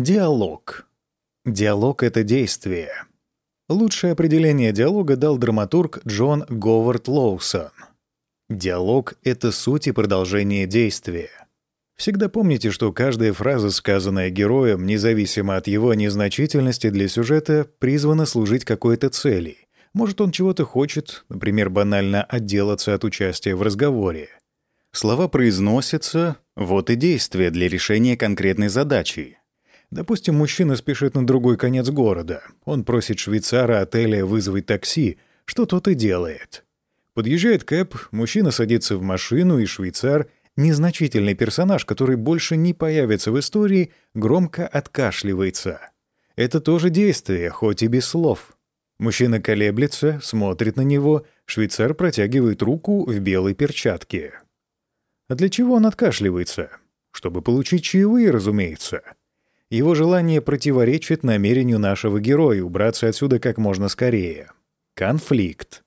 Диалог. Диалог — это действие. Лучшее определение диалога дал драматург Джон Говард Лоусон. Диалог — это суть и продолжение действия. Всегда помните, что каждая фраза, сказанная героем, независимо от его незначительности для сюжета, призвана служить какой-то цели. Может, он чего-то хочет, например, банально отделаться от участия в разговоре. Слова произносятся, вот и действие для решения конкретной задачи. Допустим, мужчина спешит на другой конец города. Он просит швейцара отеля вызвать такси, что тот и делает. Подъезжает Кэп, мужчина садится в машину, и швейцар, незначительный персонаж, который больше не появится в истории, громко откашливается. Это тоже действие, хоть и без слов. Мужчина колеблется, смотрит на него, швейцар протягивает руку в белой перчатке. А для чего он откашливается? Чтобы получить чаевые, разумеется. Его желание противоречит намерению нашего героя убраться отсюда как можно скорее. Конфликт.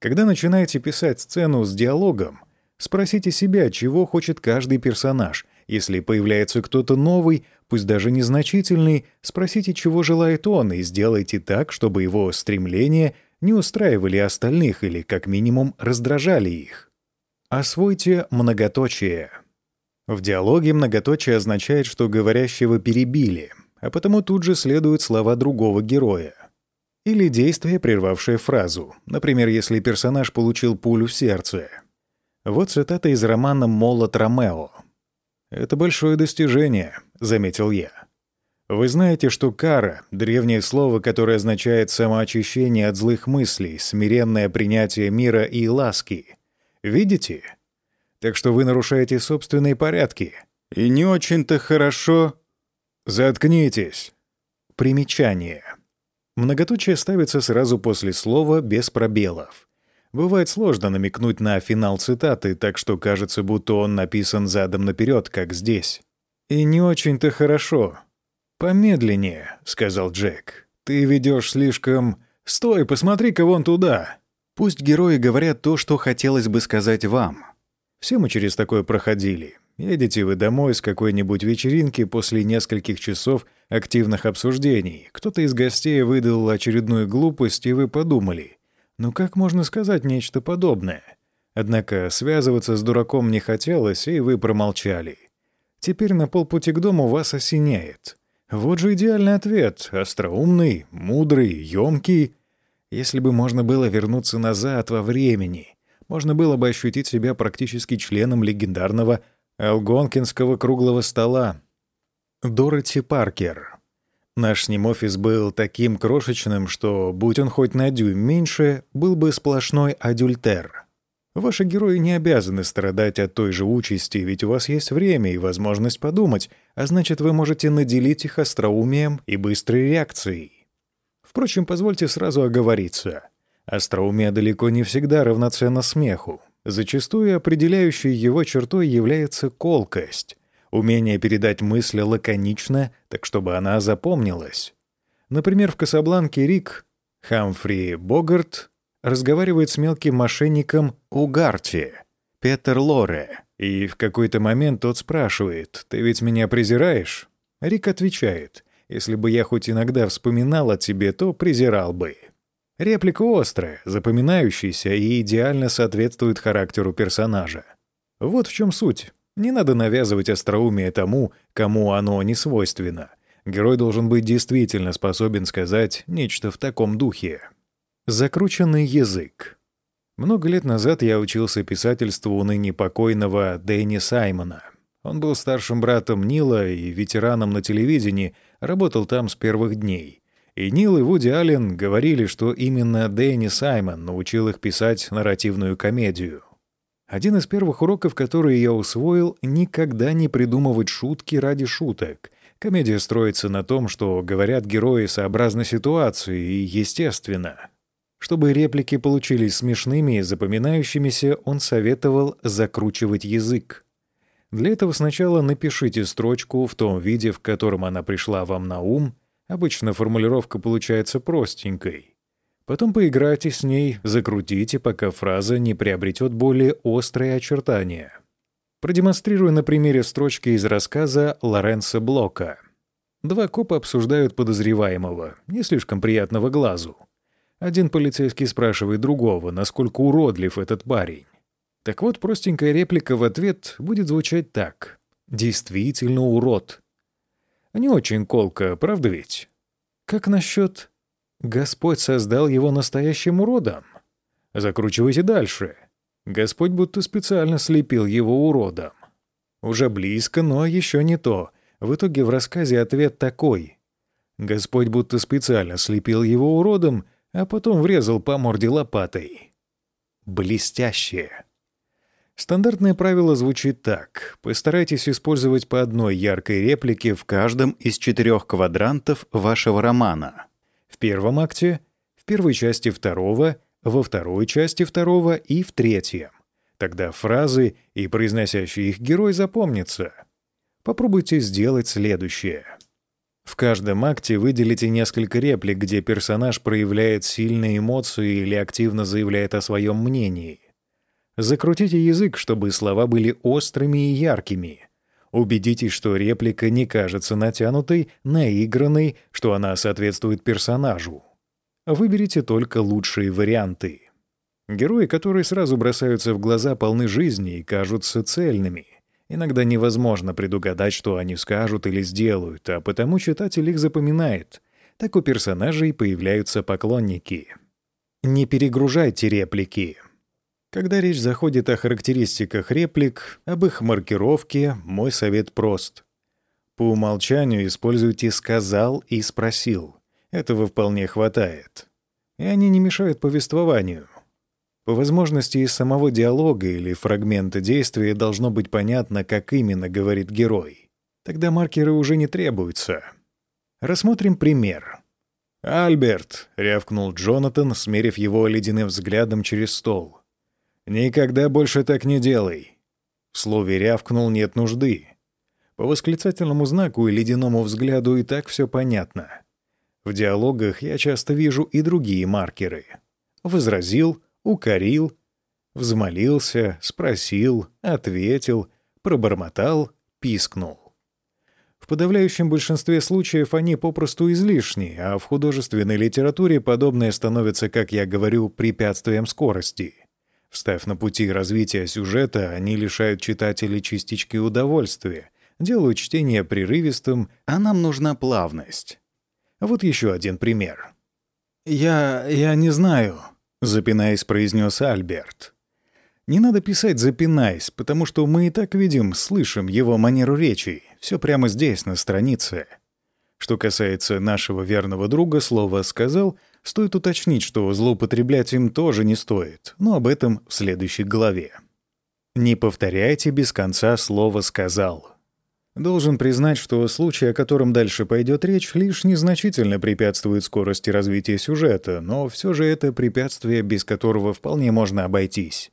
Когда начинаете писать сцену с диалогом, спросите себя, чего хочет каждый персонаж. Если появляется кто-то новый, пусть даже незначительный, спросите, чего желает он, и сделайте так, чтобы его стремления не устраивали остальных или, как минимум, раздражали их. Освойте многоточие. В диалоге многоточие означает, что говорящего перебили, а потому тут же следуют слова другого героя. Или действие, прервавшее фразу. Например, если персонаж получил пулю в сердце. Вот цитата из романа «Молот Ромео». «Это большое достижение», — заметил я. Вы знаете, что кара — древнее слово, которое означает самоочищение от злых мыслей, смиренное принятие мира и ласки. Видите? Так что вы нарушаете собственные порядки. И не очень-то хорошо... Заткнитесь. Примечание. Многоточие ставится сразу после слова без пробелов. Бывает сложно намекнуть на финал цитаты, так что кажется, будто он написан задом наперед, как здесь. «И не очень-то хорошо». «Помедленнее», — сказал Джек. «Ты ведешь слишком... Стой, посмотри-ка вон туда». Пусть герои говорят то, что хотелось бы сказать вам. Все мы через такое проходили. Едете вы домой с какой-нибудь вечеринки после нескольких часов активных обсуждений. Кто-то из гостей выдал очередную глупость, и вы подумали, ну как можно сказать нечто подобное? Однако связываться с дураком не хотелось, и вы промолчали. Теперь на полпути к дому вас осеняет. Вот же идеальный ответ, остроумный, мудрый, ёмкий. Если бы можно было вернуться назад во времени — можно было бы ощутить себя практически членом легендарного Алгонкинского круглого стола. Дороти Паркер. Наш с ним офис был таким крошечным, что, будь он хоть на дюйм меньше, был бы сплошной адюльтер. Ваши герои не обязаны страдать от той же участи, ведь у вас есть время и возможность подумать, а значит, вы можете наделить их остроумием и быстрой реакцией. Впрочем, позвольте сразу оговориться — Остроумие далеко не всегда равноценно смеху. Зачастую определяющей его чертой является колкость, умение передать мысль лаконично, так чтобы она запомнилась. Например, в «Касабланке» Рик Хамфри Богарт разговаривает с мелким мошенником Угарти, Петер Лоре, и в какой-то момент тот спрашивает «Ты ведь меня презираешь?» Рик отвечает «Если бы я хоть иногда вспоминал о тебе, то презирал бы». Реплика острая, запоминающаяся и идеально соответствует характеру персонажа. Вот в чем суть. Не надо навязывать остроумие тому, кому оно не свойственно. Герой должен быть действительно способен сказать нечто в таком духе. Закрученный язык. Много лет назад я учился писательству у ныне покойного Дэнни Саймона. Он был старшим братом Нила и ветераном на телевидении, работал там с первых дней — и Нил и Вуди Аллен говорили, что именно Дэнни Саймон научил их писать нарративную комедию. Один из первых уроков, которые я усвоил, никогда не придумывать шутки ради шуток. Комедия строится на том, что говорят герои сообразно ситуации и естественно. Чтобы реплики получились смешными и запоминающимися, он советовал закручивать язык. Для этого сначала напишите строчку в том виде, в котором она пришла вам на ум — Обычно формулировка получается простенькой. Потом поиграйте с ней, закрутите, пока фраза не приобретет более острые очертания. Продемонстрирую на примере строчки из рассказа Лоренса Блока. Два копа обсуждают подозреваемого, не слишком приятного глазу. Один полицейский спрашивает другого, насколько уродлив этот парень. Так вот, простенькая реплика в ответ будет звучать так. «Действительно урод». Не очень колко, правда ведь? Как насчет «Господь создал его настоящим уродом»? Закручивайте дальше. Господь будто специально слепил его уродом. Уже близко, но еще не то. В итоге в рассказе ответ такой. Господь будто специально слепил его уродом, а потом врезал по морде лопатой. Блестящее. Стандартное правило звучит так. Постарайтесь использовать по одной яркой реплике в каждом из четырех квадрантов вашего романа. В первом акте, в первой части второго, во второй части второго и в третьем. Тогда фразы и произносящий их герой запомнятся. Попробуйте сделать следующее. В каждом акте выделите несколько реплик, где персонаж проявляет сильные эмоции или активно заявляет о своем мнении. Закрутите язык, чтобы слова были острыми и яркими. Убедитесь, что реплика не кажется натянутой, наигранной, что она соответствует персонажу. Выберите только лучшие варианты. Герои, которые сразу бросаются в глаза, полны жизни и кажутся цельными. Иногда невозможно предугадать, что они скажут или сделают, а потому читатель их запоминает. Так у персонажей появляются поклонники. Не перегружайте реплики. Когда речь заходит о характеристиках реплик, об их маркировке, мой совет прост. По умолчанию используйте «сказал» и «спросил». Этого вполне хватает. И они не мешают повествованию. По возможности из самого диалога или фрагмента действия должно быть понятно, как именно говорит герой. Тогда маркеры уже не требуются. Рассмотрим пример. «Альберт», — рявкнул Джонатан, смерив его ледяным взглядом через стол. «Никогда больше так не делай». В слове «рявкнул» нет нужды. По восклицательному знаку и ледяному взгляду и так все понятно. В диалогах я часто вижу и другие маркеры. Возразил — укорил, взмолился, спросил, ответил, пробормотал, пискнул. В подавляющем большинстве случаев они попросту излишни, а в художественной литературе подобное становится, как я говорю, препятствием скорости. Встав на пути развития сюжета, они лишают читателей частички удовольствия, делают чтение прерывистым, а нам нужна плавность. Вот еще один пример. «Я... я не знаю», запинаясь, произнес Альберт. Не надо писать «запинаясь», потому что мы и так видим, слышим его манеру речи. Все прямо здесь, на странице. Что касается нашего верного друга, слово «сказал», стоит уточнить, что злоупотреблять им тоже не стоит, но об этом в следующей главе. Не повторяйте без конца слово «сказал». Должен признать, что случай, о котором дальше пойдет речь, лишь незначительно препятствует скорости развития сюжета, но все же это препятствие, без которого вполне можно обойтись.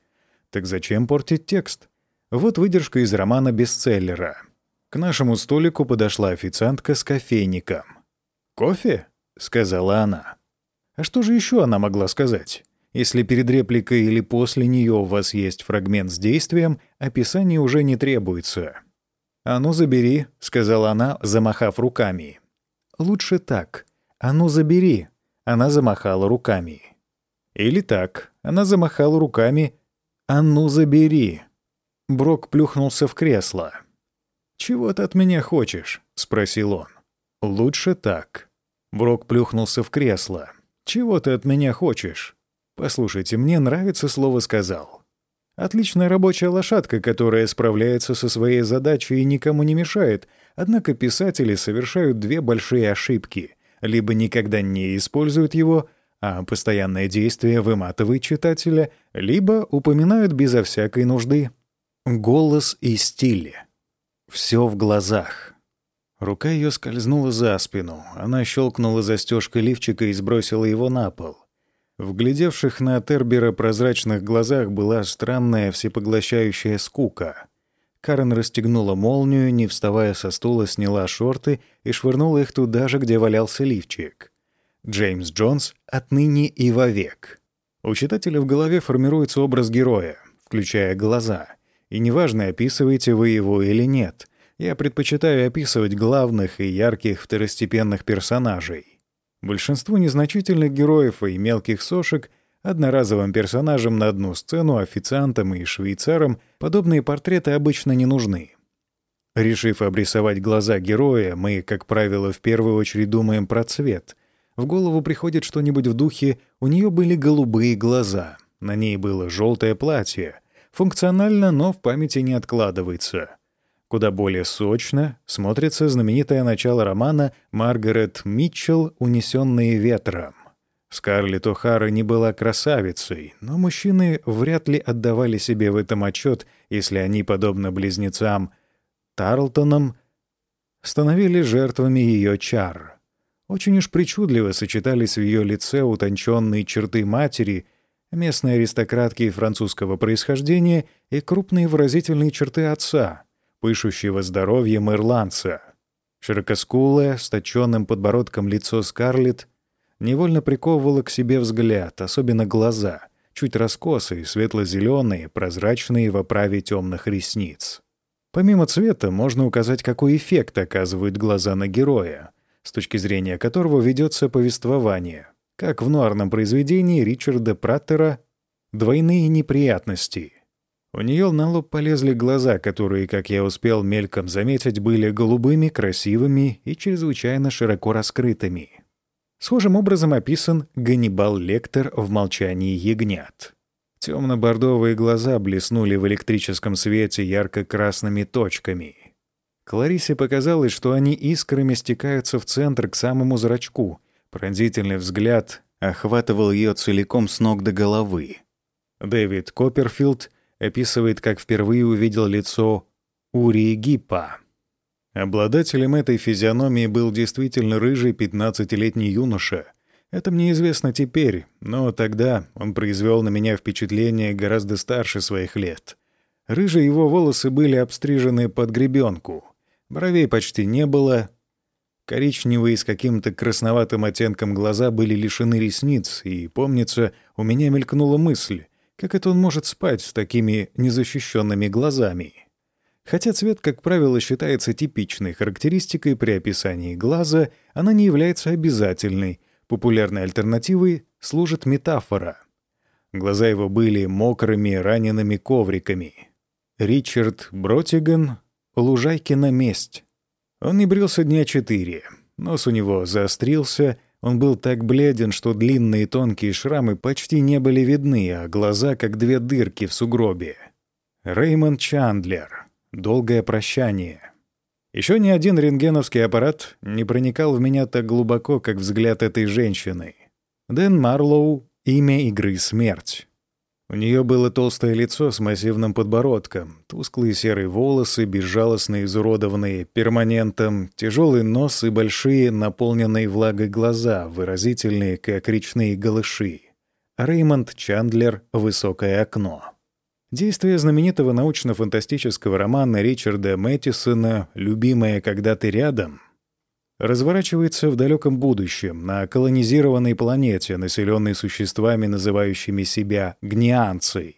Так зачем портить текст? Вот выдержка из романа бестселлера. К нашему столику подошла официантка с кофейником. «Кофе?» — сказала она. А что же еще она могла сказать? Если перед репликой или после нее у вас есть фрагмент с действием, описание уже не требуется. «А ну, забери», — сказала она, замахав руками. «Лучше так. А ну, забери». Она замахала руками. Или так. Она замахала руками. «А ну, забери». Брок плюхнулся в кресло. «Чего ты от меня хочешь?» — спросил он. «Лучше так». Брок плюхнулся в кресло. «Чего ты от меня хочешь?» «Послушайте, мне нравится слово «сказал». Отличная рабочая лошадка, которая справляется со своей задачей и никому не мешает, однако писатели совершают две большие ошибки. Либо никогда не используют его, а постоянное действие выматывает читателя, либо упоминают безо всякой нужды. Голос и стиль. Все в глазах. Рука ее скользнула за спину. Она щелкнула застежкой лифчика и сбросила его на пол. В глядевших на Тербера прозрачных глазах была странная всепоглощающая скука. Карен расстегнула молнию, не вставая со стула, сняла шорты и швырнула их туда же, где валялся лифчик. Джеймс Джонс отныне и вовек. У читателя в голове формируется образ героя, включая глаза. И неважно, описываете вы его или нет, я предпочитаю описывать главных и ярких второстепенных персонажей. Большинству незначительных героев и мелких сошек одноразовым персонажам на одну сцену, официантам и швейцарам подобные портреты обычно не нужны. Решив обрисовать глаза героя, мы, как правило, в первую очередь думаем про цвет. В голову приходит что-нибудь в духе «у нее были голубые глаза», на ней было желтое платье. Функционально, но в памяти не откладывается. Куда более сочно смотрится знаменитое начало романа Маргарет Митчелл «Унесенные ветром». Скарлетт О'Хара не была красавицей, но мужчины вряд ли отдавали себе в этом отчет, если они, подобно близнецам Тарлтонам, становились жертвами ее чар. Очень уж причудливо сочетались в ее лице утонченные черты матери, местной аристократки французского происхождения и крупные выразительные черты отца, пышущего здоровьем ирландца. Широкоскулое, с точенным подбородком лицо Скарлетт невольно приковывало к себе взгляд, особенно глаза, чуть раскосые, светло-зеленые, прозрачные в оправе темных ресниц. Помимо цвета, можно указать, какой эффект оказывают глаза на героя, с точки зрения которого ведется повествование, как в нуарном произведении Ричарда Праттера «Двойные неприятности». У нее на лоб полезли глаза, которые, как я успел мельком заметить, были голубыми, красивыми и чрезвычайно широко раскрытыми. Схожим образом описан Ганнибал Лектор в «Молчании ягнят». Темно-бордовые глаза блеснули в электрическом свете ярко-красными точками. Кларисе показалось, что они искрами стекаются в центр к самому зрачку. Пронзительный взгляд охватывал ее целиком с ног до головы. Дэвид Копперфилд описывает, как впервые увидел лицо Урии Гиппа. Обладателем этой физиономии был действительно рыжий 15-летний юноша. Это мне известно теперь, но тогда он произвел на меня впечатление гораздо старше своих лет. Рыжие его волосы были обстрижены под гребенку. Бровей почти не было. Коричневые с каким-то красноватым оттенком глаза были лишены ресниц, и, помнится, у меня мелькнула мысль, как это он может спать с такими незащищенными глазами. Хотя цвет, как правило, считается типичной характеристикой при описании глаза, она не является обязательной. Популярной альтернативой служит метафора. Глаза его были мокрыми ранеными ковриками. Ричард Бротиган «Лужайкина месть». Он не брился дня четыре. Нос у него заострился, он был так бледен, что длинные тонкие шрамы почти не были видны, а глаза как две дырки в сугробе. Реймонд Чандлер — долгое прощание. Еще ни один рентгеновский аппарат не проникал в меня так глубоко, как взгляд этой женщины. Дэн Марлоу — имя игры «Смерть». У нее было толстое лицо с массивным подбородком, тусклые серые волосы, безжалостно изуродованные перманентом, тяжелый нос и большие, наполненные влагой глаза, выразительные, как речные голыши. Реймонд Чандлер «Высокое окно». Действие знаменитого научно-фантастического романа Ричарда Мэттисона «Любимая, когда ты рядом» разворачивается в далеком будущем на колонизированной планете, населенной существами, называющими себя гнианцей.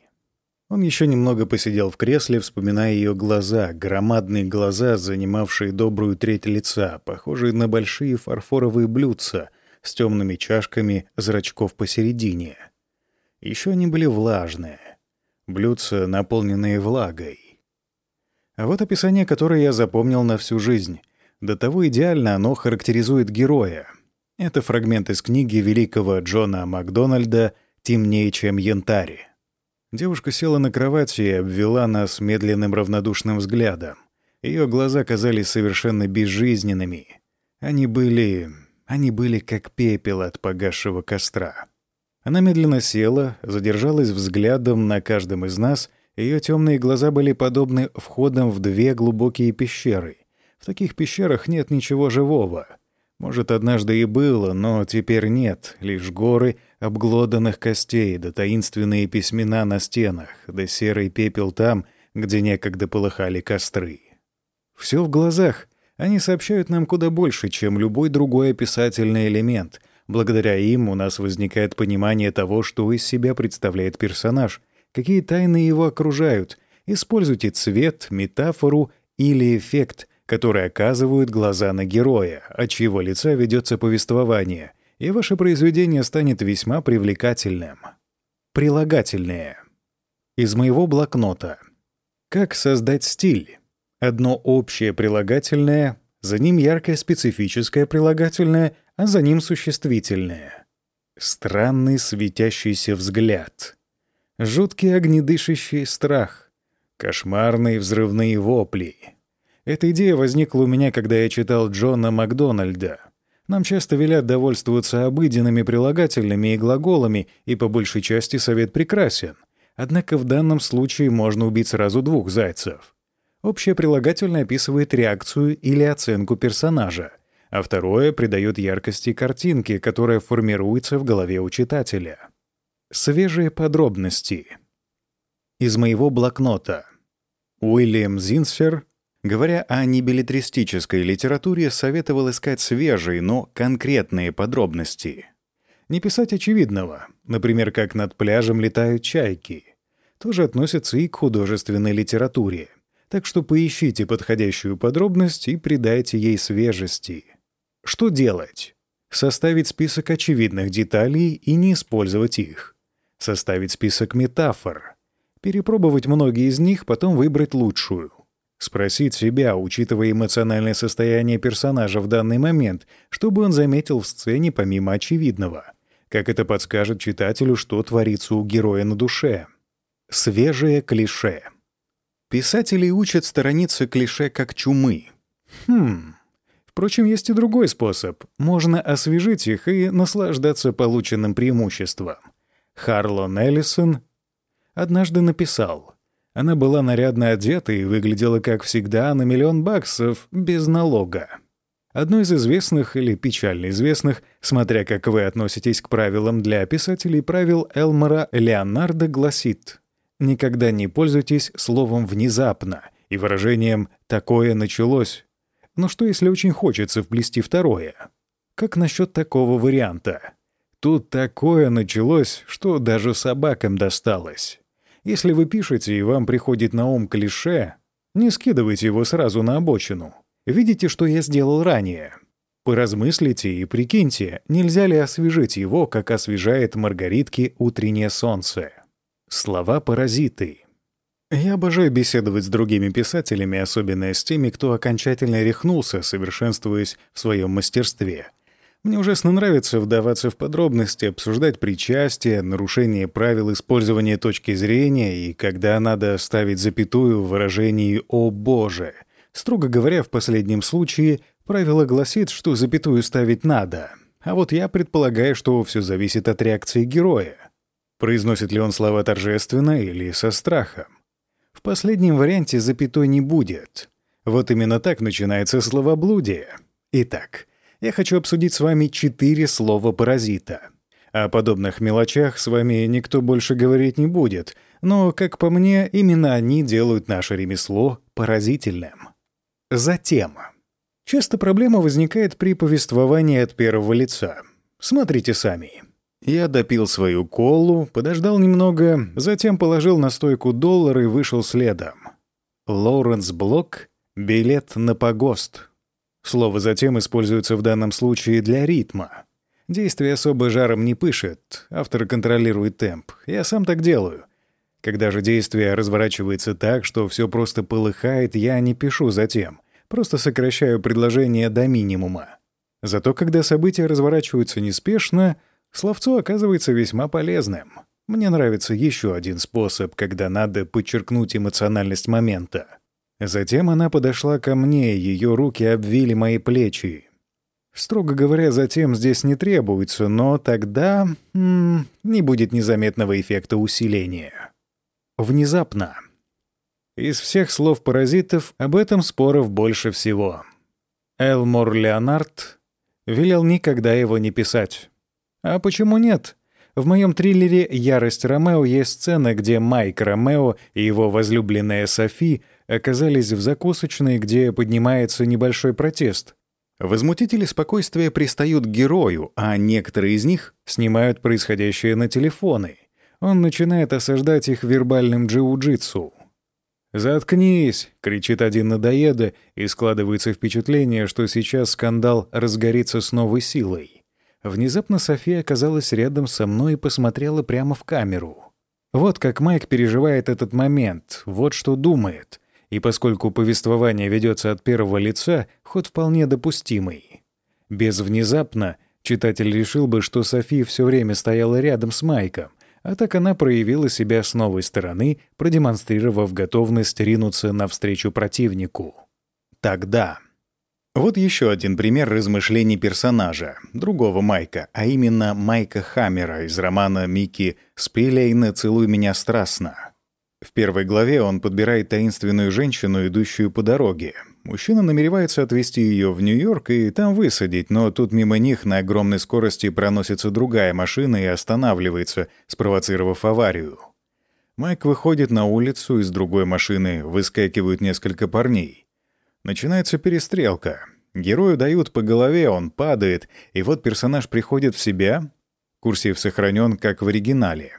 Он еще немного посидел в кресле, вспоминая ее глаза, громадные глаза, занимавшие добрую треть лица, похожие на большие фарфоровые блюдца с темными чашками зрачков посередине. Еще они были влажные блюдца, наполненные влагой. А вот описание, которое я запомнил на всю жизнь. До того идеально оно характеризует героя. Это фрагмент из книги великого Джона Макдональда «Темнее, чем янтарь». Девушка села на кровати и обвела нас медленным равнодушным взглядом. Ее глаза казались совершенно безжизненными. Они были... они были как пепел от погасшего костра. Она медленно села, задержалась взглядом на каждом из нас, ее темные глаза были подобны входам в две глубокие пещеры. В таких пещерах нет ничего живого. Может, однажды и было, но теперь нет, лишь горы обглоданных костей, да таинственные письмена на стенах, да серый пепел там, где некогда полыхали костры. Все в глазах. Они сообщают нам куда больше, чем любой другой описательный элемент — Благодаря им у нас возникает понимание того, что из себя представляет персонаж, какие тайны его окружают. Используйте цвет, метафору или эффект, который оказывают глаза на героя, от чьего лица ведется повествование, и ваше произведение станет весьма привлекательным. Прилагательные. Из моего блокнота. Как создать стиль? Одно общее прилагательное, за ним яркое специфическое прилагательное, а за ним существительное. Странный светящийся взгляд. Жуткий огнедышащий страх. Кошмарные взрывные вопли. Эта идея возникла у меня, когда я читал Джона Макдональда. Нам часто велят довольствоваться обыденными прилагательными и глаголами, и по большей части совет прекрасен. Однако в данном случае можно убить сразу двух зайцев. Общее прилагательное описывает реакцию или оценку персонажа, а второе придает яркости картинке, которая формируется в голове у читателя. Свежие подробности. Из моего блокнота. Уильям Зинсер Говоря о небилетристической литературе, советовал искать свежие, но конкретные подробности. Не писать очевидного, например, как над пляжем летают чайки. Тоже относится и к художественной литературе. Так что поищите подходящую подробность и придайте ей свежести. Что делать? Составить список очевидных деталей и не использовать их. Составить список метафор. Перепробовать многие из них, потом выбрать лучшую. Спросить себя, учитывая эмоциональное состояние персонажа в данный момент, чтобы он заметил в сцене помимо очевидного. Как это подскажет читателю, что творится у героя на душе. Свежее клише. Писатели учат сторониться клише как чумы. Хм. Впрочем, есть и другой способ. Можно освежить их и наслаждаться полученным преимуществом. Харлон Эллисон однажды написал — она была нарядно одета и выглядела, как всегда, на миллион баксов без налога. Одно из известных или печально известных, смотря как вы относитесь к правилам для писателей, правил Элмора Леонардо гласит «Никогда не пользуйтесь словом «внезапно» и выражением «такое началось». Но что, если очень хочется вплести второе? Как насчет такого варианта? Тут такое началось, что даже собакам досталось. Если вы пишете и вам приходит на ум клише, не скидывайте его сразу на обочину. Видите, что я сделал ранее. Поразмыслите и прикиньте, нельзя ли освежить его, как освежает маргаритки утреннее солнце. Слова-паразиты. Я обожаю беседовать с другими писателями, особенно с теми, кто окончательно рехнулся, совершенствуясь в своем мастерстве. Мне ужасно нравится вдаваться в подробности, обсуждать причастие, нарушение правил использования точки зрения и когда надо ставить запятую в выражении «О Боже». Строго говоря, в последнем случае правило гласит, что запятую ставить надо. А вот я предполагаю, что все зависит от реакции героя. Произносит ли он слова торжественно или со страхом. В последнем варианте запятой не будет. Вот именно так начинается словоблудие. Итак, я хочу обсудить с вами четыре слова паразита. О подобных мелочах с вами никто больше говорить не будет, но, как по мне, именно они делают наше ремесло поразительным. Затем. Часто проблема возникает при повествовании от первого лица. Смотрите сами. Я допил свою колу, подождал немного, затем положил на стойку доллар и вышел следом. Лоуренс Блок «Билет на погост». Слово «затем» используется в данном случае для ритма. Действие особо жаром не пышет, автор контролирует темп. Я сам так делаю. Когда же действие разворачивается так, что все просто полыхает, я не пишу «затем», просто сокращаю предложение до минимума. Зато когда события разворачиваются неспешно, словцо оказывается весьма полезным. Мне нравится еще один способ, когда надо подчеркнуть эмоциональность момента. Затем она подошла ко мне, ее руки обвили мои плечи. Строго говоря, затем здесь не требуется, но тогда м -м, не будет незаметного эффекта усиления. Внезапно. Из всех слов паразитов об этом споров больше всего. Элмор Леонард велел никогда его не писать. А почему нет? В моем триллере «Ярость Ромео» есть сцена, где Майк Ромео и его возлюбленная Софи — оказались в закусочной, где поднимается небольшой протест. Возмутители спокойствия пристают к герою, а некоторые из них снимают происходящее на телефоны. Он начинает осаждать их вербальным джиу-джитсу. «Заткнись!» — кричит один надоеда, и складывается впечатление, что сейчас скандал разгорится с новой силой. Внезапно София оказалась рядом со мной и посмотрела прямо в камеру. Вот как Майк переживает этот момент, вот что думает. И поскольку повествование ведется от первого лица, ход вполне допустимый. Без внезапно читатель решил бы, что София все время стояла рядом с Майком, а так она проявила себя с новой стороны, продемонстрировав готовность ринуться навстречу противнику. Тогда. Вот еще один пример размышлений персонажа, другого Майка, а именно Майка Хаммера из романа Микки «Спилейна, целуй меня страстно». В первой главе он подбирает таинственную женщину, идущую по дороге. Мужчина намеревается отвезти ее в Нью-Йорк и там высадить, но тут мимо них на огромной скорости проносится другая машина и останавливается, спровоцировав аварию. Майк выходит на улицу, из другой машины выскакивают несколько парней. Начинается перестрелка. Герою дают по голове, он падает, и вот персонаж приходит в себя. Курсив сохранен, как в оригинале.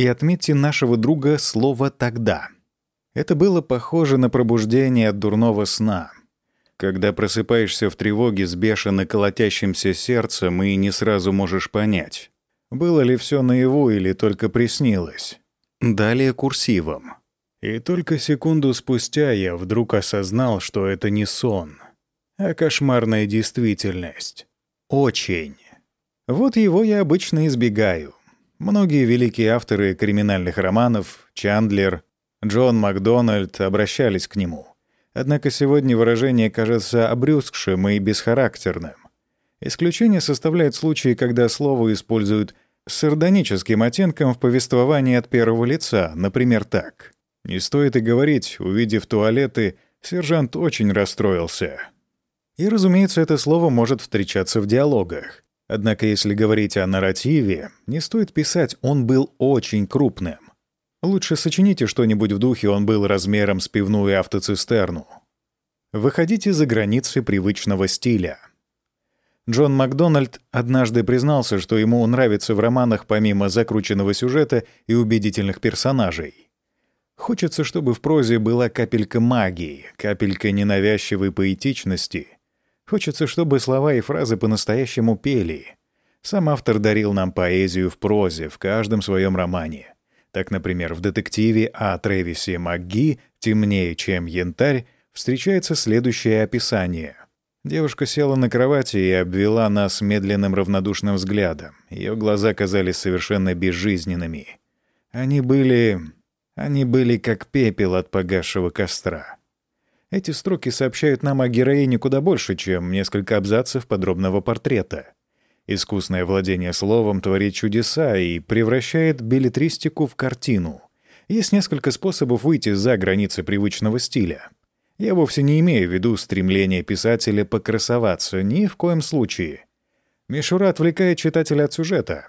И отметьте нашего друга слово «тогда». Это было похоже на пробуждение от дурного сна. Когда просыпаешься в тревоге с бешено колотящимся сердцем и не сразу можешь понять, было ли все наяву или только приснилось. Далее курсивом. И только секунду спустя я вдруг осознал, что это не сон, а кошмарная действительность. Очень. Вот его я обычно избегаю. Многие великие авторы криминальных романов, Чандлер, Джон Макдональд обращались к нему. Однако сегодня выражение кажется обрюзгшим и бесхарактерным. Исключение составляют случаи, когда слово используют с сардоническим оттенком в повествовании от первого лица, например, так. Не стоит и говорить, увидев туалеты, сержант очень расстроился. И, разумеется, это слово может встречаться в диалогах. Однако, если говорить о нарративе, не стоит писать «он был очень крупным». Лучше сочините что-нибудь в духе «он был размером с пивную автоцистерну». Выходите за границы привычного стиля. Джон Макдональд однажды признался, что ему нравится в романах помимо закрученного сюжета и убедительных персонажей. Хочется, чтобы в прозе была капелька магии, капелька ненавязчивой поэтичности. Хочется, чтобы слова и фразы по-настоящему пели. Сам автор дарил нам поэзию в прозе в каждом своем романе. Так, например, в детективе о Трэвисе МакГи «Темнее, чем янтарь» встречается следующее описание. Девушка села на кровати и обвела нас медленным равнодушным взглядом. Ее глаза казались совершенно безжизненными. Они были... они были как пепел от погасшего костра. Эти строки сообщают нам о героине куда больше, чем несколько абзацев подробного портрета. Искусное владение словом творит чудеса и превращает билетристику в картину. Есть несколько способов выйти за границы привычного стиля. Я вовсе не имею в виду стремление писателя покрасоваться, ни в коем случае. Мишура отвлекает читателя от сюжета.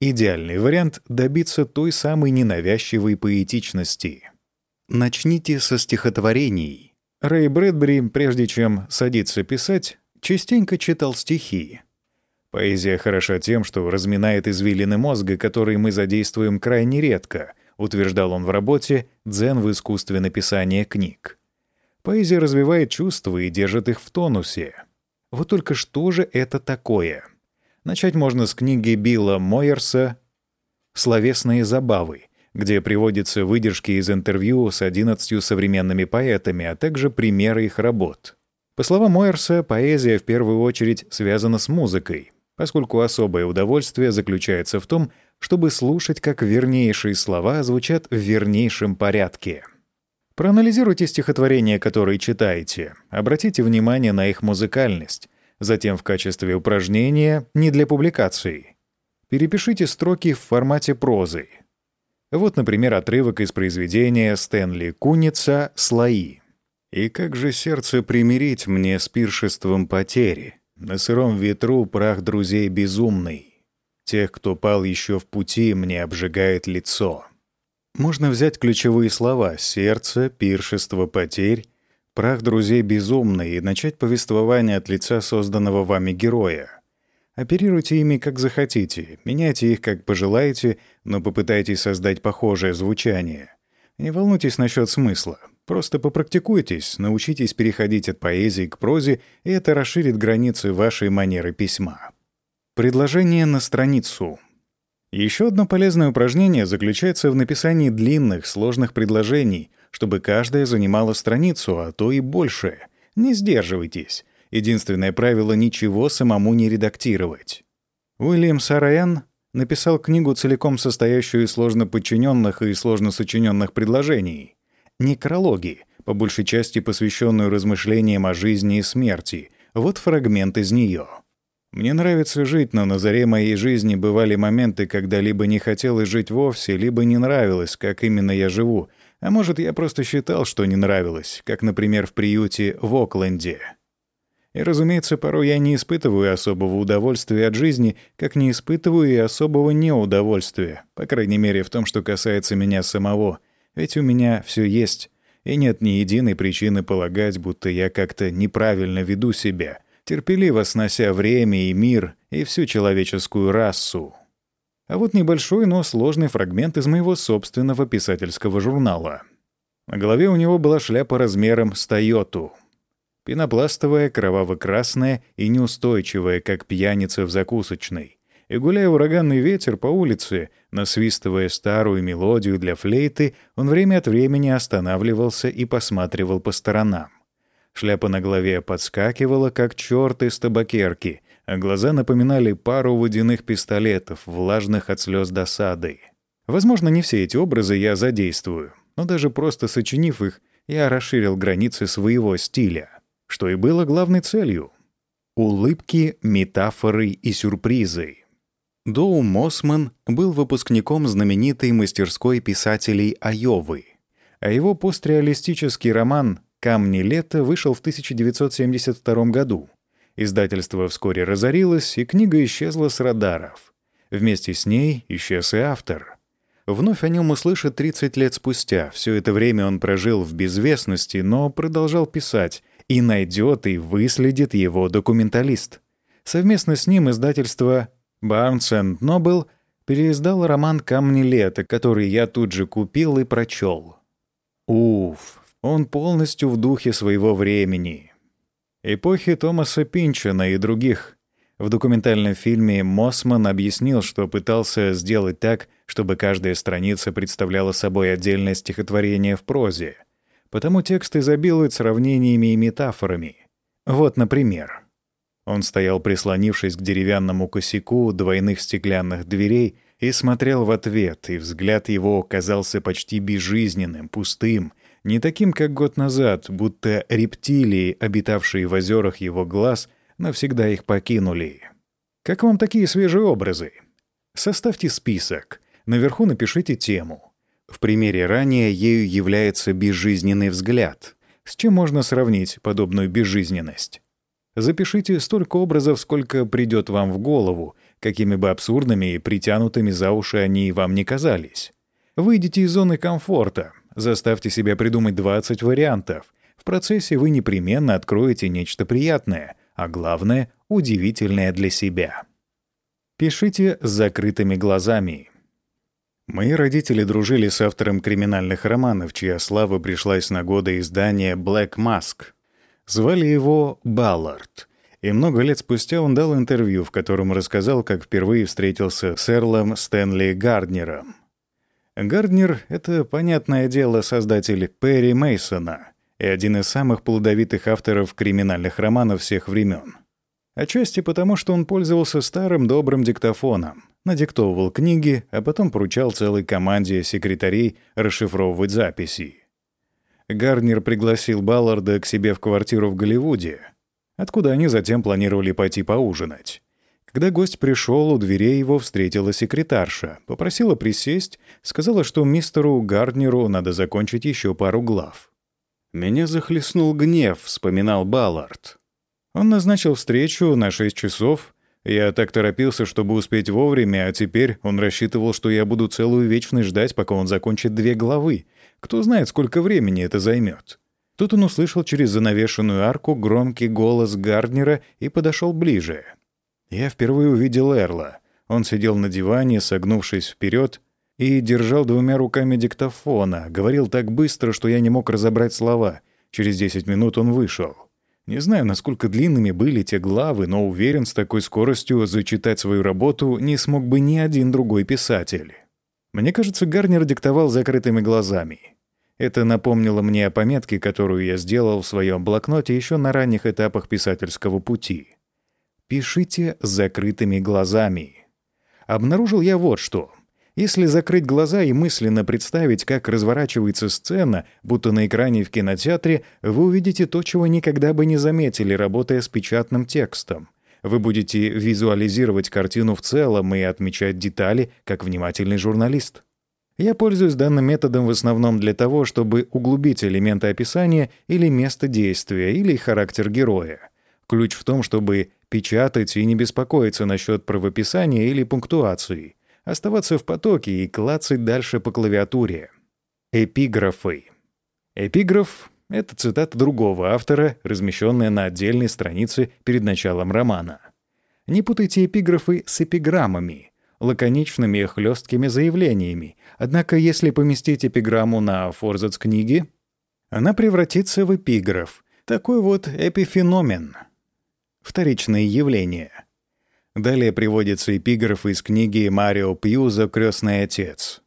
Идеальный вариант — добиться той самой ненавязчивой поэтичности. Начните со стихотворений. Рэй Брэдбери, прежде чем садиться писать, частенько читал стихи. Поэзия хороша тем, что разминает извилины мозга, которые мы задействуем крайне редко, утверждал он в работе «Дзен в искусстве написания книг». Поэзия развивает чувства и держит их в тонусе. Вот только что же это такое? Начать можно с книги Билла Мойерса «Словесные забавы», где приводятся выдержки из интервью с 11 современными поэтами, а также примеры их работ. По словам Мойерса, поэзия в первую очередь связана с музыкой — поскольку особое удовольствие заключается в том, чтобы слушать, как вернейшие слова звучат в вернейшем порядке. Проанализируйте стихотворения, которые читаете, обратите внимание на их музыкальность, затем в качестве упражнения, не для публикации. Перепишите строки в формате прозы. Вот, например, отрывок из произведения Стэнли Куница «Слои». «И как же сердце примирить мне с пиршеством потери? На сыром ветру прах друзей безумный. Тех, кто пал еще в пути, мне обжигает лицо. Можно взять ключевые слова «сердце», «пиршество», «потерь», «прах друзей безумный» и начать повествование от лица созданного вами героя. Оперируйте ими как захотите, меняйте их как пожелаете, но попытайтесь создать похожее звучание. Не волнуйтесь насчет смысла. Просто попрактикуйтесь, научитесь переходить от поэзии к прозе, и это расширит границы вашей манеры письма. Предложение на страницу. Еще одно полезное упражнение заключается в написании длинных, сложных предложений, чтобы каждое занимало страницу, а то и больше. Не сдерживайтесь. Единственное правило — ничего самому не редактировать. Уильям Сараэн написал книгу, целиком состоящую из сложно подчиненных и сложно сочиненных предложений. Некрологи, по большей части посвященную размышлениям о жизни и смерти. Вот фрагмент из нее. Мне нравится жить, но на заре моей жизни бывали моменты, когда либо не хотелось жить вовсе, либо не нравилось, как именно я живу, а может, я просто считал, что не нравилось, как, например, в приюте в Окленде. И, разумеется, порой я не испытываю особого удовольствия от жизни, как не испытываю и особого неудовольствия, по крайней мере, в том, что касается меня самого. Ведь у меня все есть, и нет ни единой причины полагать, будто я как-то неправильно веду себя, терпеливо снося время и мир и всю человеческую расу. А вот небольшой, но сложный фрагмент из моего собственного писательского журнала. На голове у него была шляпа размером с «Тойоту», Пенопластовая, кроваво-красная и неустойчивая, как пьяница в закусочной. И гуляя ураганный ветер по улице, насвистывая старую мелодию для флейты, он время от времени останавливался и посматривал по сторонам. Шляпа на голове подскакивала, как черт из табакерки, а глаза напоминали пару водяных пистолетов, влажных от слез досады. Возможно, не все эти образы я задействую, но даже просто сочинив их, я расширил границы своего стиля что и было главной целью. Улыбки, метафоры и сюрпризы. Доу Мосман был выпускником знаменитой мастерской писателей Айовы, а его постреалистический роман «Камни лета» вышел в 1972 году. Издательство вскоре разорилось, и книга исчезла с радаров. Вместе с ней исчез и автор. Вновь о нем услышат 30 лет спустя. Все это время он прожил в безвестности, но продолжал писать, и найдет и выследит его документалист. Совместно с ним издательство Barnes Noble переиздал роман «Камни лета», который я тут же купил и прочел. Уф, он полностью в духе своего времени. Эпохи Томаса Пинчина и других. В документальном фильме Мосман объяснил, что пытался сделать так, чтобы каждая страница представляла собой отдельное стихотворение в прозе — потому текст изобилует сравнениями и метафорами. Вот, например. Он стоял, прислонившись к деревянному косяку двойных стеклянных дверей, и смотрел в ответ, и взгляд его казался почти безжизненным, пустым, не таким, как год назад, будто рептилии, обитавшие в озерах его глаз, навсегда их покинули. Как вам такие свежие образы? Составьте список. Наверху напишите тему. В примере ранее ею является безжизненный взгляд. С чем можно сравнить подобную безжизненность? Запишите столько образов, сколько придет вам в голову, какими бы абсурдными и притянутыми за уши они вам не казались. Выйдите из зоны комфорта, заставьте себя придумать 20 вариантов. В процессе вы непременно откроете нечто приятное, а главное — удивительное для себя. Пишите с закрытыми глазами. Мои родители дружили с автором криминальных романов, чья слава пришлась на годы издания «Black Mask». Звали его Баллард. И много лет спустя он дал интервью, в котором рассказал, как впервые встретился с Эрлом Стэнли Гарднером. Гарднер — это, понятное дело, создатель Перри Мейсона и один из самых плодовитых авторов криминальных романов всех времен. Отчасти потому, что он пользовался старым добрым диктофоном, надиктовывал книги, а потом поручал целой команде секретарей расшифровывать записи. Гарнер пригласил Балларда к себе в квартиру в Голливуде, откуда они затем планировали пойти поужинать. Когда гость пришел, у дверей его встретила секретарша, попросила присесть, сказала, что мистеру Гарднеру надо закончить еще пару глав. «Меня захлестнул гнев», — вспоминал Баллард. Он назначил встречу на 6 часов. Я так торопился, чтобы успеть вовремя, а теперь он рассчитывал, что я буду целую вечность ждать, пока он закончит две главы. Кто знает, сколько времени это займет. Тут он услышал через занавешенную арку громкий голос Гарднера и подошел ближе. Я впервые увидел Эрла. Он сидел на диване, согнувшись вперед, и держал двумя руками диктофона. Говорил так быстро, что я не мог разобрать слова. Через 10 минут он вышел. Не знаю, насколько длинными были те главы, но уверен, с такой скоростью зачитать свою работу не смог бы ни один другой писатель. Мне кажется, Гарнер диктовал закрытыми глазами. Это напомнило мне о пометке, которую я сделал в своем блокноте еще на ранних этапах писательского пути. «Пишите закрытыми глазами». Обнаружил я вот что. Если закрыть глаза и мысленно представить, как разворачивается сцена, будто на экране в кинотеатре, вы увидите то, чего никогда бы не заметили, работая с печатным текстом. Вы будете визуализировать картину в целом и отмечать детали, как внимательный журналист. Я пользуюсь данным методом в основном для того, чтобы углубить элементы описания или место действия, или характер героя. Ключ в том, чтобы печатать и не беспокоиться насчет правописания или пунктуации оставаться в потоке и клацать дальше по клавиатуре. Эпиграфы. Эпиграф — это цитата другого автора, размещенная на отдельной странице перед началом романа. Не путайте эпиграфы с эпиграммами, лаконичными и хлесткими заявлениями. Однако, если поместить эпиграмму на форзац книги, она превратится в эпиграф. Такой вот эпифеномен. Вторичное явление — Далее приводится эпиграф из книги Марио Пьюза «Крестный отец».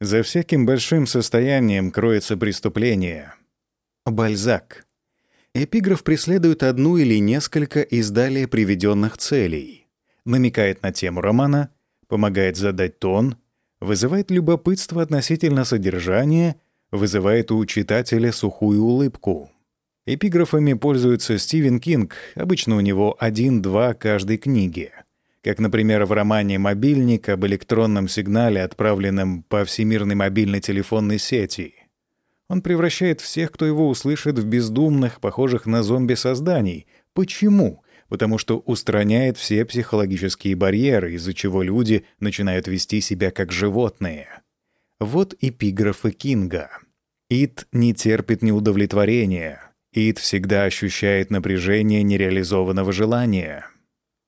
За всяким большим состоянием кроется преступление. Бальзак. Эпиграф преследует одну или несколько из далее приведенных целей. Намекает на тему романа, помогает задать тон, вызывает любопытство относительно содержания, вызывает у читателя сухую улыбку. Эпиграфами пользуется Стивен Кинг, обычно у него один-два каждой книги как, например, в романе «Мобильник» об электронном сигнале, отправленном по всемирной мобильной телефонной сети. Он превращает всех, кто его услышит, в бездумных, похожих на зомби созданий. Почему? Потому что устраняет все психологические барьеры, из-за чего люди начинают вести себя как животные. Вот эпиграфы Кинга. «Ит не терпит неудовлетворения. Ит всегда ощущает напряжение нереализованного желания».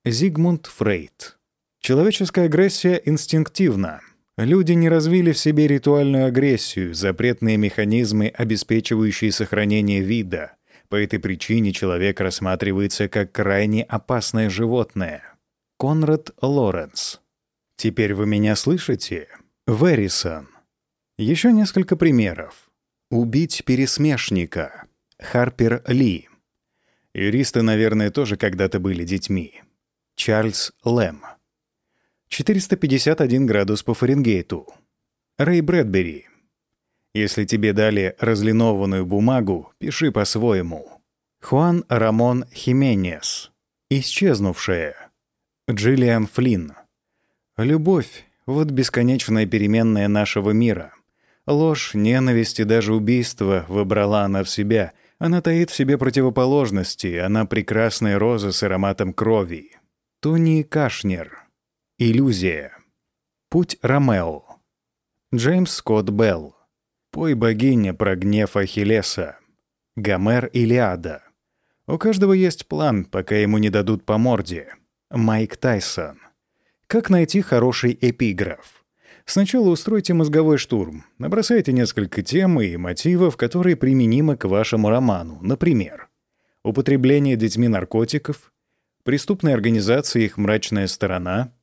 Зигмунд Фрейд. Человеческая агрессия инстинктивна. Люди не развили в себе ритуальную агрессию, запретные механизмы, обеспечивающие сохранение вида. По этой причине человек рассматривается как крайне опасное животное. Конрад Лоренс. Теперь вы меня слышите? Верисон. Еще несколько примеров. Убить пересмешника. Харпер Ли. Юристы, наверное, тоже когда-то были детьми. Чарльз Лэм. 451 градус по Фаренгейту. Рэй Брэдбери. Если тебе дали разлинованную бумагу, пиши по-своему. Хуан Рамон Хименес. Исчезнувшая. Джиллиан Флинн. Любовь — вот бесконечная переменная нашего мира. Ложь, ненависть и даже убийство выбрала она в себя. Она таит в себе противоположности, она прекрасная роза с ароматом крови. Тони Кашнер. Иллюзия. Путь Ромео. Джеймс Скотт Белл. Пой богиня про гнев Ахиллеса. Гомер Илиада. У каждого есть план, пока ему не дадут по морде. Майк Тайсон. Как найти хороший эпиграф? Сначала устройте мозговой штурм. Набросайте несколько тем и мотивов, которые применимы к вашему роману. Например, употребление детьми наркотиков, преступные организации и их мрачная сторона,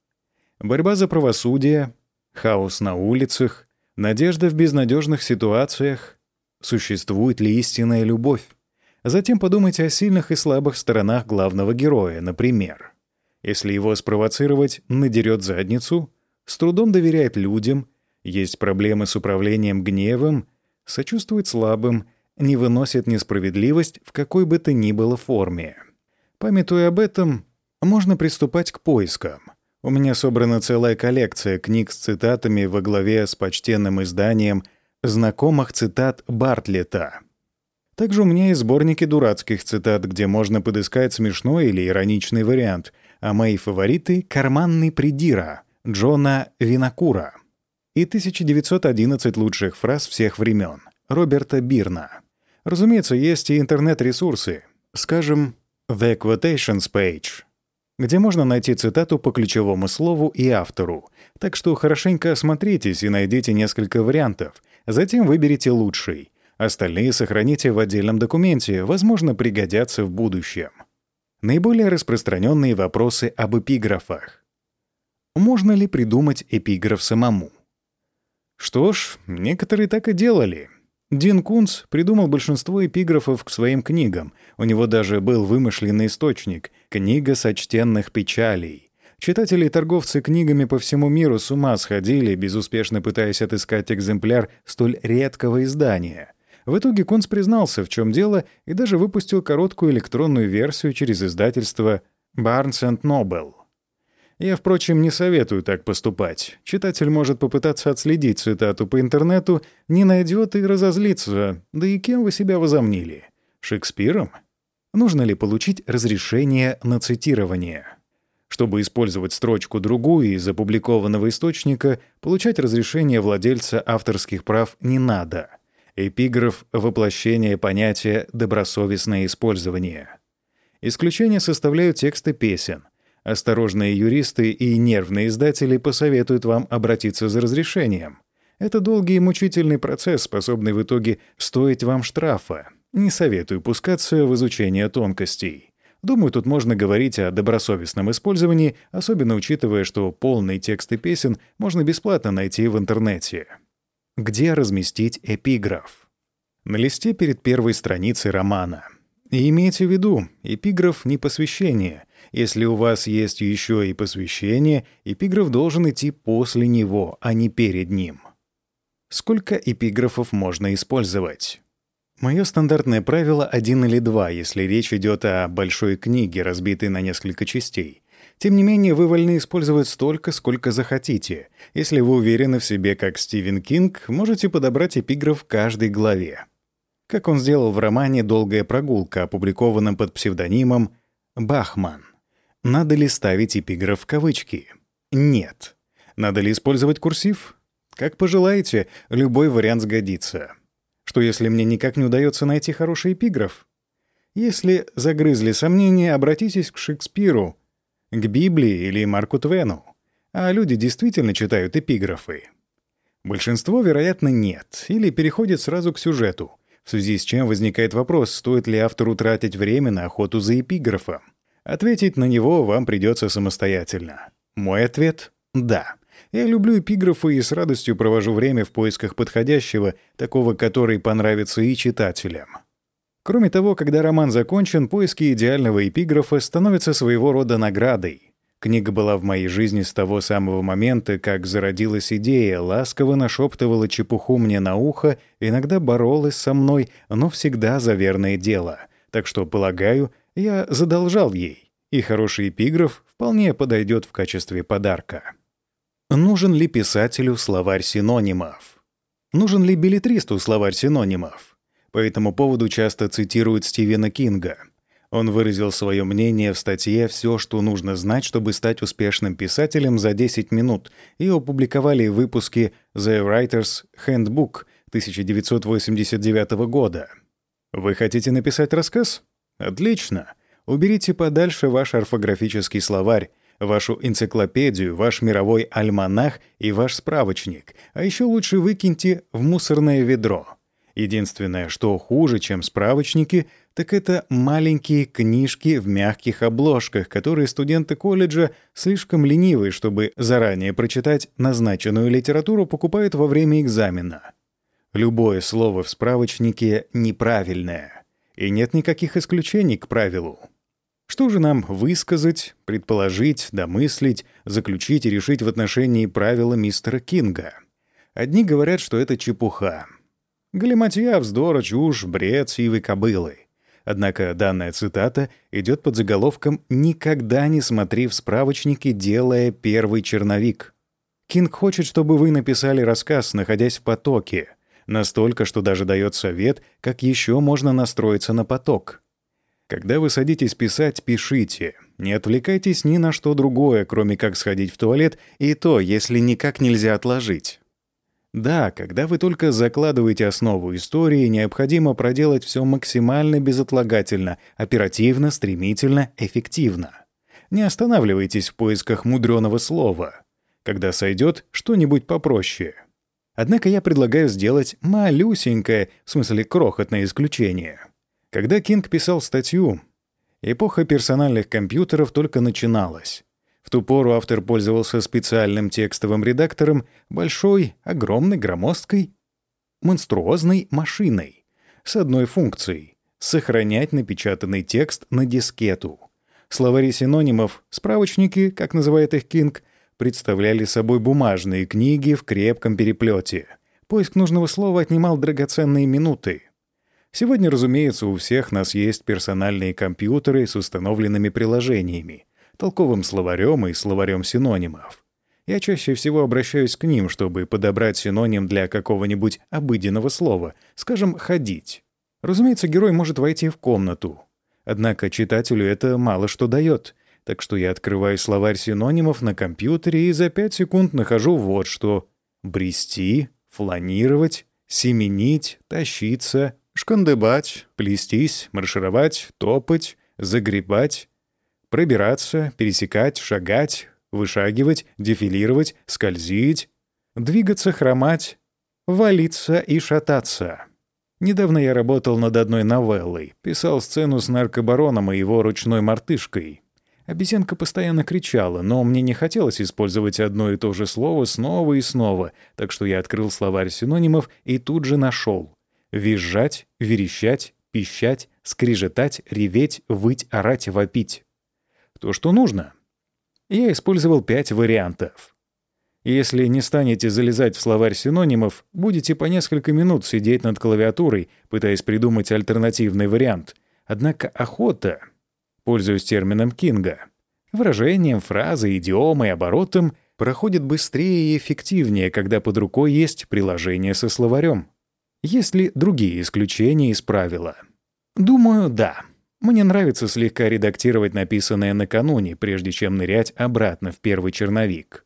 борьба за правосудие, хаос на улицах, надежда в безнадежных ситуациях, существует ли истинная любовь. Затем подумайте о сильных и слабых сторонах главного героя, например. Если его спровоцировать, надерет задницу, с трудом доверяет людям, есть проблемы с управлением гневом, сочувствует слабым, не выносит несправедливость в какой бы то ни было форме. Памятуя об этом, можно приступать к поискам. У меня собрана целая коллекция книг с цитатами во главе с почтенным изданием знакомых цитат Бартлета. Также у меня есть сборники дурацких цитат, где можно подыскать смешной или ироничный вариант, а мои фавориты — «Карманный придира» Джона Винокура и 1911 лучших фраз всех времен Роберта Бирна. Разумеется, есть и интернет-ресурсы. Скажем, The Quotations Page, где можно найти цитату по ключевому слову и автору. Так что хорошенько осмотритесь и найдите несколько вариантов. Затем выберите лучший. Остальные сохраните в отдельном документе, возможно, пригодятся в будущем. Наиболее распространенные вопросы об эпиграфах. Можно ли придумать эпиграф самому? Что ж, некоторые так и делали. Дин Кунц придумал большинство эпиграфов к своим книгам. У него даже был вымышленный источник — книга сочтенных печалей. Читатели и торговцы книгами по всему миру с ума сходили, безуспешно пытаясь отыскать экземпляр столь редкого издания. В итоге Кунц признался, в чем дело, и даже выпустил короткую электронную версию через издательство Barnes Noble. Я, впрочем, не советую так поступать. Читатель может попытаться отследить цитату по интернету, не найдет и разозлиться. Да и кем вы себя возомнили? Шекспиром? Нужно ли получить разрешение на цитирование? Чтобы использовать строчку другую из опубликованного источника, получать разрешение владельца авторских прав не надо. Эпиграф — воплощение понятия «добросовестное использование». Исключение составляют тексты песен, Осторожные юристы и нервные издатели посоветуют вам обратиться за разрешением. Это долгий и мучительный процесс, способный в итоге стоить вам штрафа. Не советую пускаться в изучение тонкостей. Думаю, тут можно говорить о добросовестном использовании, особенно учитывая, что полные тексты песен можно бесплатно найти в интернете. Где разместить эпиграф? На листе перед первой страницей романа. И имейте в виду, эпиграф не посвящение — если у вас есть еще и посвящение, эпиграф должен идти после него, а не перед ним. Сколько эпиграфов можно использовать? Мое стандартное правило — один или два, если речь идет о большой книге, разбитой на несколько частей. Тем не менее, вы вольны использовать столько, сколько захотите. Если вы уверены в себе, как Стивен Кинг, можете подобрать эпиграф в каждой главе. Как он сделал в романе «Долгая прогулка», опубликованном под псевдонимом «Бахман». Надо ли ставить эпиграф в кавычки? Нет. Надо ли использовать курсив? Как пожелаете, любой вариант сгодится. Что если мне никак не удается найти хороший эпиграф? Если загрызли сомнения, обратитесь к Шекспиру, к Библии или Марку Твену. А люди действительно читают эпиграфы. Большинство, вероятно, нет, или переходит сразу к сюжету, в связи с чем возникает вопрос, стоит ли автору тратить время на охоту за эпиграфом. Ответить на него вам придется самостоятельно. Мой ответ — да. Я люблю эпиграфы и с радостью провожу время в поисках подходящего, такого, который понравится и читателям. Кроме того, когда роман закончен, поиски идеального эпиграфа становятся своего рода наградой. Книга была в моей жизни с того самого момента, как зародилась идея, ласково нашептывала чепуху мне на ухо, иногда боролась со мной, но всегда за верное дело. Так что, полагаю, я задолжал ей, и хороший эпиграф вполне подойдет в качестве подарка. Нужен ли писателю словарь синонимов? Нужен ли билетристу словарь синонимов? По этому поводу часто цитируют Стивена Кинга. Он выразил свое мнение в статье «Все, что нужно знать, чтобы стать успешным писателем за 10 минут» и опубликовали в выпуске «The Writer's Handbook» 1989 года. Вы хотите написать рассказ? Отлично. Уберите подальше ваш орфографический словарь, вашу энциклопедию, ваш мировой альманах и ваш справочник, а еще лучше выкиньте в мусорное ведро. Единственное, что хуже, чем справочники, так это маленькие книжки в мягких обложках, которые студенты колледжа, слишком ленивые, чтобы заранее прочитать назначенную литературу, покупают во время экзамена. Любое слово в справочнике неправильное и нет никаких исключений к правилу. Что же нам высказать, предположить, домыслить, заключить и решить в отношении правила мистера Кинга? Одни говорят, что это чепуха. Галиматья, вздор, чушь, бред, сивой кобылы. Однако данная цитата идет под заголовком «Никогда не смотри в справочнике, делая первый черновик». Кинг хочет, чтобы вы написали рассказ, находясь в потоке — Настолько, что даже дает совет, как еще можно настроиться на поток. Когда вы садитесь писать, пишите. Не отвлекайтесь ни на что другое, кроме как сходить в туалет, и то, если никак нельзя отложить. Да, когда вы только закладываете основу истории, необходимо проделать все максимально безотлагательно, оперативно, стремительно, эффективно. Не останавливайтесь в поисках мудреного слова, когда сойдет что-нибудь попроще. Однако я предлагаю сделать малюсенькое, в смысле крохотное исключение. Когда Кинг писал статью, эпоха персональных компьютеров только начиналась. В ту пору автор пользовался специальным текстовым редактором, большой, огромной, громоздкой, монструозной машиной с одной функцией — сохранять напечатанный текст на дискету. Словари синонимов, справочники, как называет их Кинг, представляли собой бумажные книги в крепком переплете. Поиск нужного слова отнимал драгоценные минуты. Сегодня, разумеется, у всех нас есть персональные компьютеры с установленными приложениями, толковым словарем и словарем синонимов. Я чаще всего обращаюсь к ним, чтобы подобрать синоним для какого-нибудь обыденного слова, скажем, «ходить». Разумеется, герой может войти в комнату. Однако читателю это мало что дает, так что я открываю словарь синонимов на компьютере и за пять секунд нахожу вот что. Брести, фланировать, семенить, тащиться, шкандыбать, плестись, маршировать, топать, загребать, пробираться, пересекать, шагать, вышагивать, дефилировать, скользить, двигаться, хромать, валиться и шататься. Недавно я работал над одной новеллой, писал сцену с наркобароном и его ручной мартышкой. Обезьянка постоянно кричала, но мне не хотелось использовать одно и то же слово снова и снова, так что я открыл словарь синонимов и тут же нашел. Визжать, верещать, пищать, скрежетать, реветь, выть, орать, вопить. То, что нужно. Я использовал пять вариантов. Если не станете залезать в словарь синонимов, будете по несколько минут сидеть над клавиатурой, пытаясь придумать альтернативный вариант. Однако охота, пользуясь термином Кинга, выражением, фразой, идиомой, оборотом, проходит быстрее и эффективнее, когда под рукой есть приложение со словарем. Есть ли другие исключения из правила? Думаю, да. Мне нравится слегка редактировать написанное накануне, прежде чем нырять обратно в первый черновик.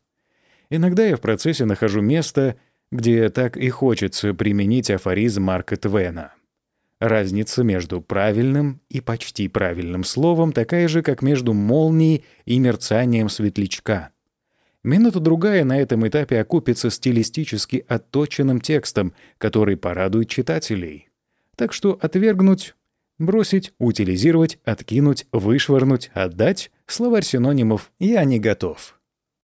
Иногда я в процессе нахожу место, где так и хочется применить афоризм Марка Твена. Разница между правильным и почти правильным словом такая же, как между молнией и мерцанием светлячка. Минута-другая на этом этапе окупится стилистически отточенным текстом, который порадует читателей. Так что отвергнуть Бросить, утилизировать, откинуть, вышвырнуть, отдать — словарь синонимов «я не готов».